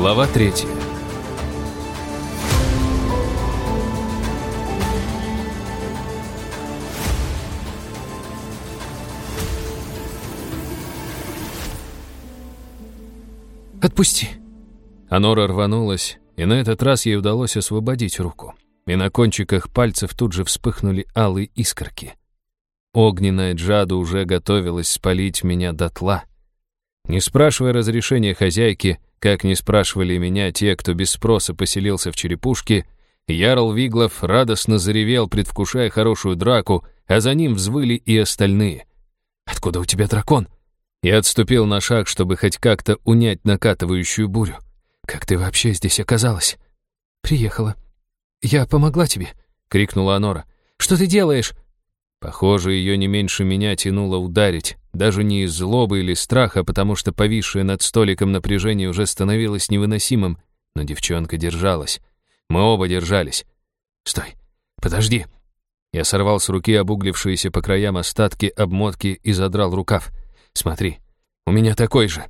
Глава третья. «Отпусти!» Анора рванулась, и на этот раз ей удалось освободить руку. И на кончиках пальцев тут же вспыхнули алые искорки. Огненная джада уже готовилась спалить меня дотла. Не спрашивая разрешения хозяйки, как не спрашивали меня те, кто без спроса поселился в черепушке, Ярл Виглов радостно заревел, предвкушая хорошую драку, а за ним взвыли и остальные. «Откуда у тебя дракон?» Я отступил на шаг, чтобы хоть как-то унять накатывающую бурю. «Как ты вообще здесь оказалась?» «Приехала. Я помогла тебе», — крикнула Анора. «Что ты делаешь?» Похоже, ее не меньше меня тянуло ударить, даже не из злобы или страха, потому что повисшее над столиком напряжение уже становилось невыносимым, но девчонка держалась. Мы оба держались. «Стой! Подожди!» Я сорвал с руки обуглившиеся по краям остатки обмотки и задрал рукав. Смотри, у меня такой же».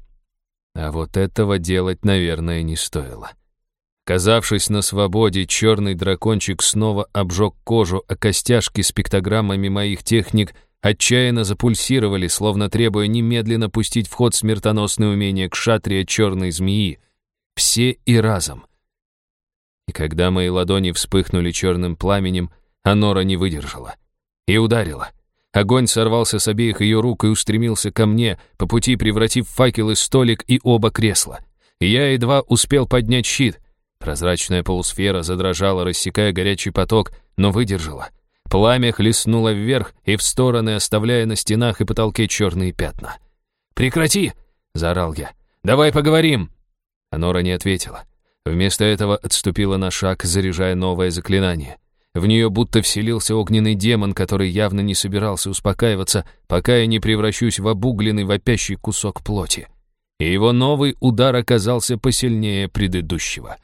А вот этого делать, наверное, не стоило. Казавшись на свободе, черный дракончик снова обжег кожу, а костяшки с пиктограммами моих техник отчаянно запульсировали, словно требуя немедленно пустить в ход смертоносное умение к шатрия черной змеи. Все и разом. И когда мои ладони вспыхнули черным пламенем, Анора не выдержала. И ударила. Огонь сорвался с обеих ее рук и устремился ко мне, по пути превратив факелы столик и оба кресла. Я едва успел поднять щит. Прозрачная полусфера задрожала, рассекая горячий поток, но выдержала. Пламя хлестнуло вверх и в стороны, оставляя на стенах и потолке черные пятна. «Прекрати!» — заорал я. «Давай поговорим!» Анора не ответила. Вместо этого отступила на шаг, заряжая новое заклинание. В нее будто вселился огненный демон, который явно не собирался успокаиваться, пока я не превращусь в обугленный вопящий кусок плоти. И его новый удар оказался посильнее предыдущего.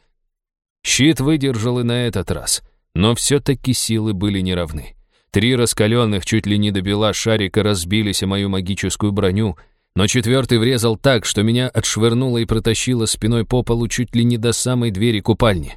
Щит выдержал и на этот раз, но все-таки силы были неравны. Три раскаленных чуть ли не до бела шарика разбились о мою магическую броню, но четвертый врезал так, что меня отшвырнуло и протащило спиной по полу чуть ли не до самой двери купальни.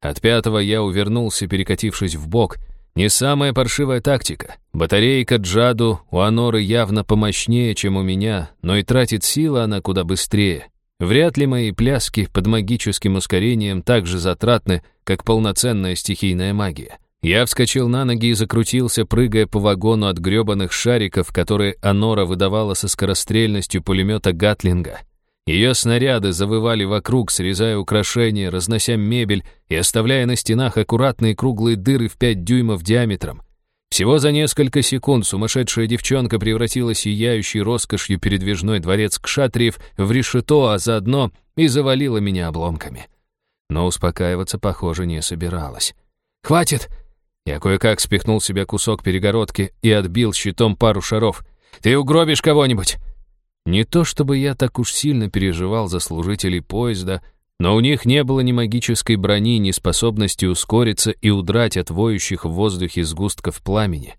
От пятого я увернулся, перекатившись в бок. Не самая паршивая тактика. Батарейка Джаду у Аноры явно помощнее, чем у меня, но и тратит силы она куда быстрее. Вряд ли мои пляски под магическим ускорением так же затратны, как полноценная стихийная магия. Я вскочил на ноги и закрутился, прыгая по вагону от грёбаных шариков, которые Анора выдавала со скорострельностью пулемета Гатлинга. Ее снаряды завывали вокруг, срезая украшения, разнося мебель и оставляя на стенах аккуратные круглые дыры в пять дюймов диаметром. Всего за несколько секунд сумасшедшая девчонка превратила сияющий роскошью передвижной дворец Кшатриев в решето, а заодно и завалила меня обломками. Но успокаиваться, похоже, не собиралась. «Хватит!» Я кое-как спихнул себе кусок перегородки и отбил щитом пару шаров. «Ты угробишь кого-нибудь!» Не то чтобы я так уж сильно переживал за служителей поезда, но у них не было ни магической брони, ни способности ускориться и удрать от воющих в воздухе сгустков пламени.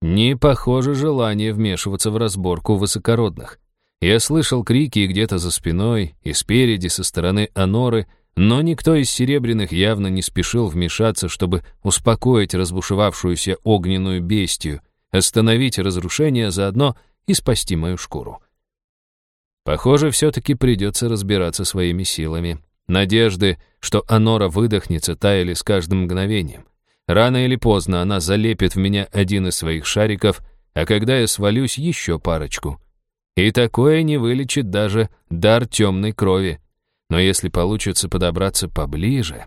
Не похоже желание вмешиваться в разборку высокородных. Я слышал крики где-то за спиной, и спереди, со стороны Аноры, но никто из серебряных явно не спешил вмешаться, чтобы успокоить разбушевавшуюся огненную бестию, остановить разрушение, заодно и спасти мою шкуру. Похоже, все-таки придется разбираться своими силами. Надежды, что Анора выдохнется, таяли с каждым мгновением. Рано или поздно она залепит в меня один из своих шариков, а когда я свалюсь, еще парочку. И такое не вылечит даже дар темной крови. Но если получится подобраться поближе...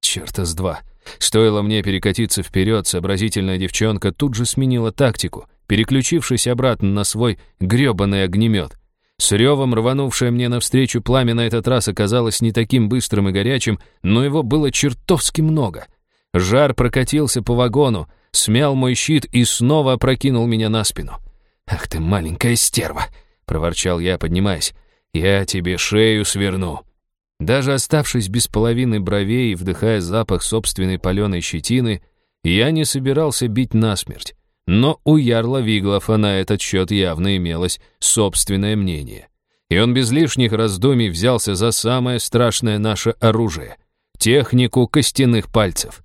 Черта с два. Стоило мне перекатиться вперед, сообразительная девчонка тут же сменила тактику, переключившись обратно на свой грёбаный огнемет. С ревом рванувшее мне навстречу пламя на этот раз оказалось не таким быстрым и горячим, но его было чертовски много. Жар прокатился по вагону, смял мой щит и снова опрокинул меня на спину. «Ах ты, маленькая стерва!» — проворчал я, поднимаясь. «Я тебе шею сверну!» Даже оставшись без половины бровей и вдыхая запах собственной паленой щетины, я не собирался бить насмерть. Но у Ярла Виглофа на этот счет явно имелось собственное мнение. и он без лишних раздумий взялся за самое страшное наше оружие — технику костяных пальцев.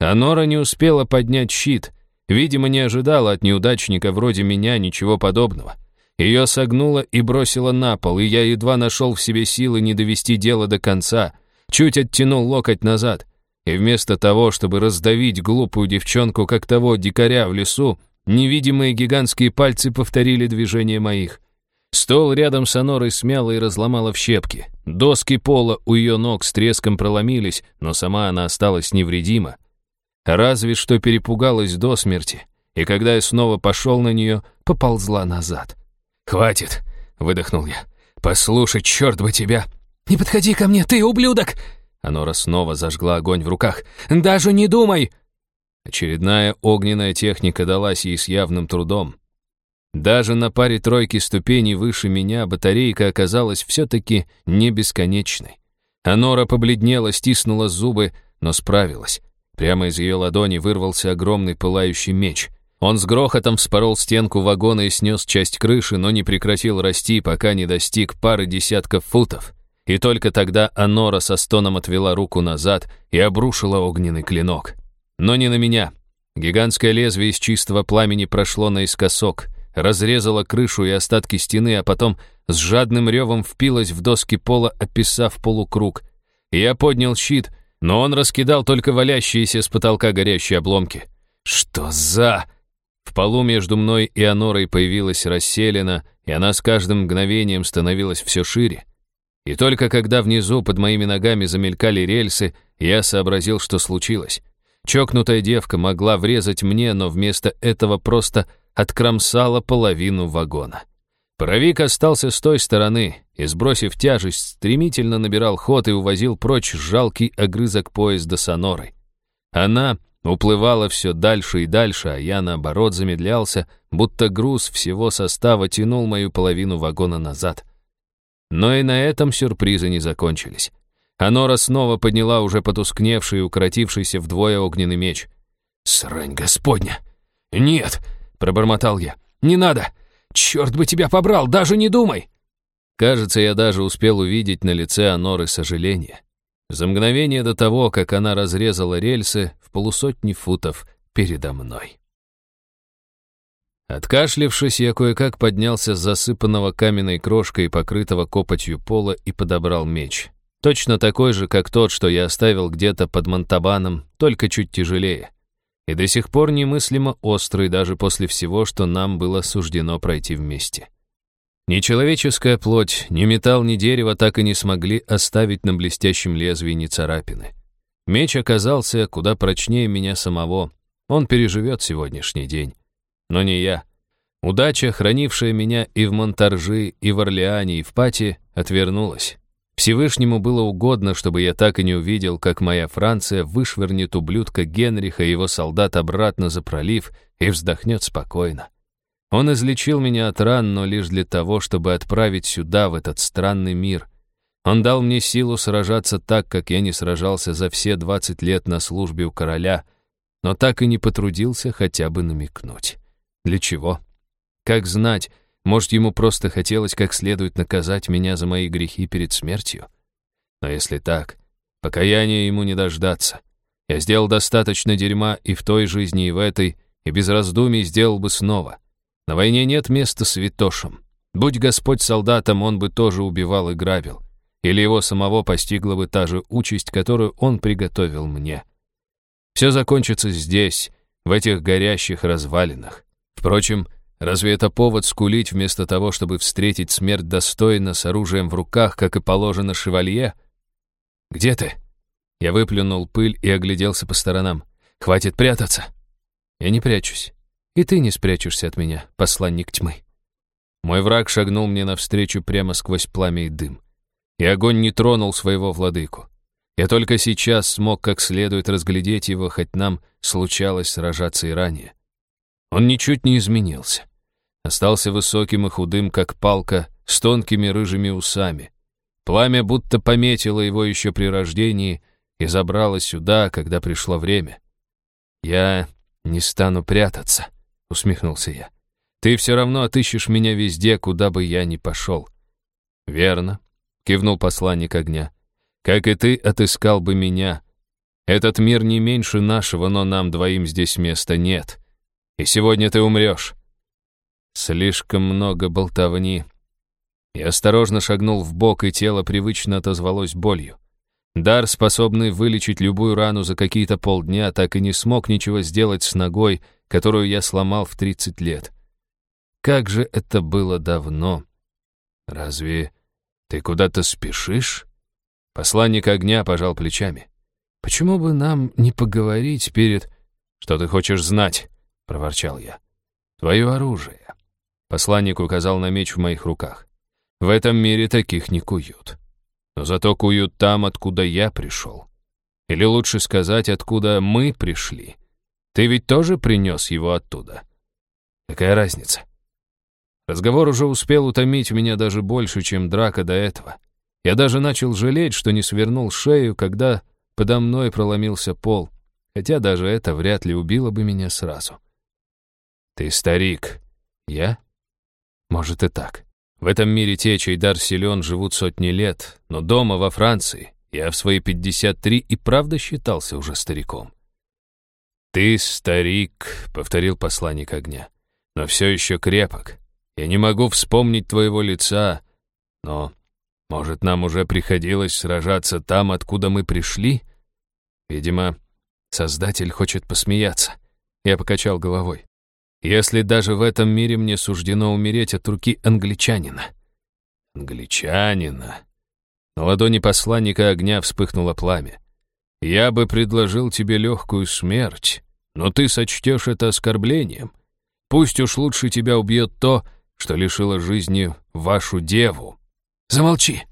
Анора не успела поднять щит, видимо, не ожидала от неудачника вроде меня ничего подобного. Ее согнуло и бросило на пол, и я едва нашел в себе силы не довести дело до конца, чуть оттянул локоть назад, и вместо того, чтобы раздавить глупую девчонку, как того дикаря в лесу, невидимые гигантские пальцы повторили движение моих. Стол рядом с Анорой смяло и разломало в щепки. Доски пола у ее ног с треском проломились, но сама она осталась невредима. Разве что перепугалась до смерти, и когда я снова пошел на нее, поползла назад. «Хватит!» — выдохнул я. «Послушай, черт бы тебя!» «Не подходи ко мне, ты ублюдок!» Анора снова зажгла огонь в руках. «Даже не думай!» Очередная огненная техника далась ей с явным трудом. Даже на паре тройки ступеней выше меня батарейка оказалась все-таки не бесконечной. Анора побледнела, стиснула зубы, но справилась. Прямо из ее ладони вырвался огромный пылающий меч. Он с грохотом вспорол стенку вагона и снес часть крыши, но не прекратил расти, пока не достиг пары десятков футов. И только тогда Анора со стоном отвела руку назад и обрушила огненный клинок. Но не на меня. Гигантское лезвие из чистого пламени прошло наискосок, разрезало крышу и остатки стены, а потом с жадным ревом впилось в доски пола, описав полукруг. Я поднял щит, но он раскидал только валящиеся с потолка горящие обломки. «Что за...» В полу между мной и Анорой появилась расселена, и она с каждым мгновением становилась все шире. И только когда внизу под моими ногами замелькали рельсы, я сообразил, что случилось. Чокнутая девка могла врезать мне, но вместо этого просто откромсала половину вагона. Паровик остался с той стороны и, сбросив тяжесть, стремительно набирал ход и увозил прочь жалкий огрызок поезда с Анорой. Она уплывала все дальше и дальше, а я, наоборот, замедлялся, будто груз всего состава тянул мою половину вагона назад. Но и на этом сюрпризы не закончились. Анора снова подняла уже потускневший и укоротившийся вдвое огненный меч. «Срань господня!» «Нет!» — пробормотал я. «Не надо! Черт бы тебя побрал, даже не думай!» Кажется, я даже успел увидеть на лице Аноры сожаление. За мгновение до того, как она разрезала рельсы в полусотни футов передо мной. Откашлившись, я кое-как поднялся с засыпанного каменной крошкой, покрытого копотью пола, и подобрал меч. Точно такой же, как тот, что я оставил где-то под Монтабаном, только чуть тяжелее. И до сих пор немыслимо острый даже после всего, что нам было суждено пройти вместе. Ни человеческая плоть, ни металл, ни дерево так и не смогли оставить на блестящем лезвии ни царапины. Меч оказался куда прочнее меня самого. Он переживет сегодняшний день. Но не я. Удача, хранившая меня и в Монтаржи, и в Орлеане, и в Пати, отвернулась. Всевышнему было угодно, чтобы я так и не увидел, как моя Франция вышвырнет ублюдка Генриха и его солдат обратно за пролив и вздохнет спокойно. Он излечил меня от ран, но лишь для того, чтобы отправить сюда, в этот странный мир. Он дал мне силу сражаться так, как я не сражался за все 20 лет на службе у короля, но так и не потрудился хотя бы намекнуть. Для чего? Как знать, может, ему просто хотелось как следует наказать меня за мои грехи перед смертью? Но если так, покаяния ему не дождаться. Я сделал достаточно дерьма и в той жизни, и в этой, и без раздумий сделал бы снова. На войне нет места святошам. Будь Господь солдатом, он бы тоже убивал и грабил. Или его самого постигла бы та же участь, которую он приготовил мне. Все закончится здесь, в этих горящих развалинах. Впрочем, разве это повод скулить вместо того, чтобы встретить смерть достойно с оружием в руках, как и положено шевалье? «Где ты?» Я выплюнул пыль и огляделся по сторонам. «Хватит прятаться!» «Я не прячусь. И ты не спрячешься от меня, посланник тьмы». Мой враг шагнул мне навстречу прямо сквозь пламя и дым. И огонь не тронул своего владыку. Я только сейчас смог как следует разглядеть его, хоть нам случалось сражаться и ранее. Он ничуть не изменился. Остался высоким и худым, как палка, с тонкими рыжими усами. Пламя будто пометило его еще при рождении и забрало сюда, когда пришло время. «Я не стану прятаться», — усмехнулся я. «Ты все равно отыщешь меня везде, куда бы я ни пошел. «Верно», — кивнул посланник огня. «Как и ты отыскал бы меня. Этот мир не меньше нашего, но нам двоим здесь места нет. И сегодня ты умрешь». Слишком много болтовни. Я осторожно шагнул в бок, и тело привычно отозвалось болью. Дар, способный вылечить любую рану за какие-то полдня, так и не смог ничего сделать с ногой, которую я сломал в 30 лет. Как же это было давно. Разве ты куда-то спешишь? Посланник огня пожал плечами. Почему бы нам не поговорить перед... Что ты хочешь знать? Проворчал я. Твое оружие. Посланник указал на меч в моих руках. В этом мире таких не куют. Но зато куют там, откуда я пришел. Или лучше сказать, откуда мы пришли. Ты ведь тоже принес его оттуда. Какая разница? Разговор уже успел утомить меня даже больше, чем драка до этого. Я даже начал жалеть, что не свернул шею, когда подо мной проломился пол, хотя даже это вряд ли убило бы меня сразу. «Ты старик. Я?» «Может и так. В этом мире те, чей дар силен, живут сотни лет, но дома, во Франции, я в свои 53 и правда считался уже стариком. «Ты старик», — повторил посланник огня, — «но все еще крепок. Я не могу вспомнить твоего лица, но, может, нам уже приходилось сражаться там, откуда мы пришли? Видимо, Создатель хочет посмеяться». Я покачал головой если даже в этом мире мне суждено умереть от руки англичанина. Англичанина. На ладони посланника огня вспыхнуло пламя. Я бы предложил тебе легкую смерть, но ты сочтешь это оскорблением. Пусть уж лучше тебя убьет то, что лишило жизни вашу деву. Замолчи.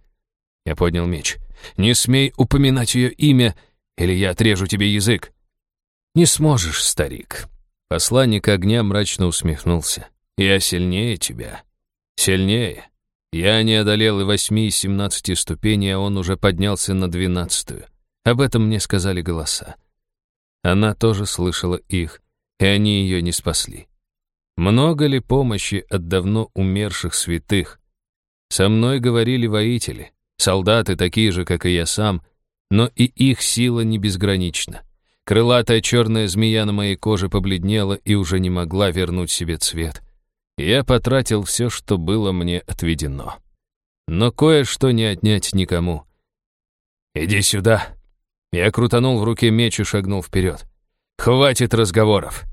Я поднял меч. Не смей упоминать ее имя, или я отрежу тебе язык. Не сможешь, старик. Посланник огня мрачно усмехнулся. «Я сильнее тебя. Сильнее. Я не одолел и восьми из семнадцати ступеней, а он уже поднялся на двенадцатую. Об этом мне сказали голоса. Она тоже слышала их, и они ее не спасли. Много ли помощи от давно умерших святых? Со мной говорили воители, солдаты такие же, как и я сам, но и их сила не безгранична. Крылатая черная змея на моей коже побледнела и уже не могла вернуть себе цвет. Я потратил все, что было мне отведено. Но кое-что не отнять никому. «Иди сюда!» Я крутанул в руке меч и шагнул вперед. «Хватит разговоров!»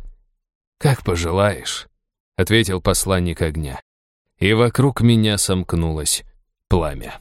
«Как пожелаешь», — ответил посланник огня. И вокруг меня сомкнулось пламя.